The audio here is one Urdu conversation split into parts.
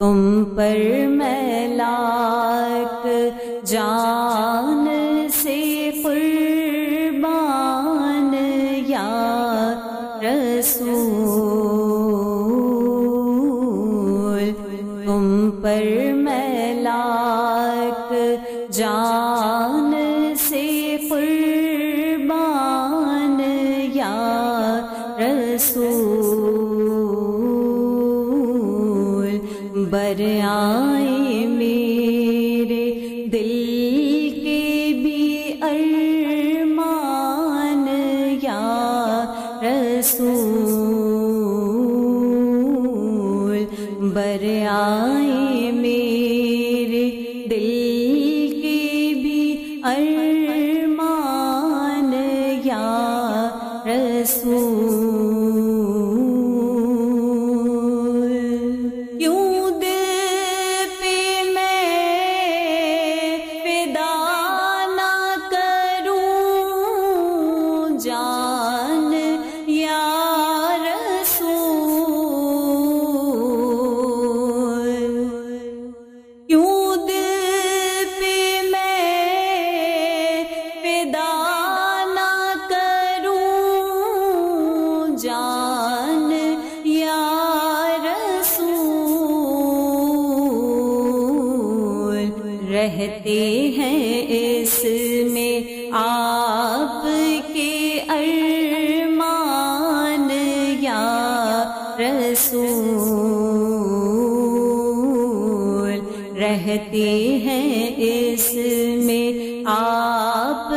تم پر میں لاک جان سے قربان یا رسول تم پر میں لاک جان بر آئے میرے دل کے بھی ارمان یا رسول بر آئے میرے دل کے بھی ارمان رہتے ہیں اس میں آپ کے ارمان یا رسول رہتے ہیں اس میں آپ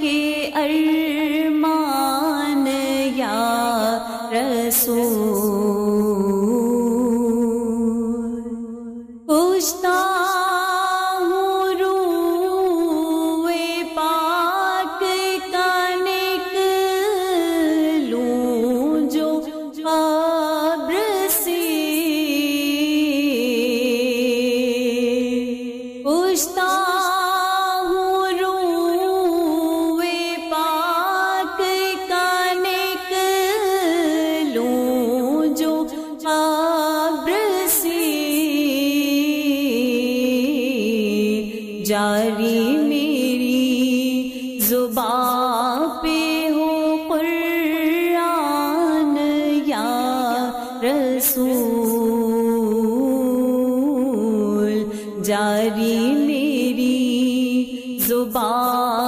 کے ارمان یا رسول جاری میری زبان پہ ہو قرآن یا رسول جاری میری زبان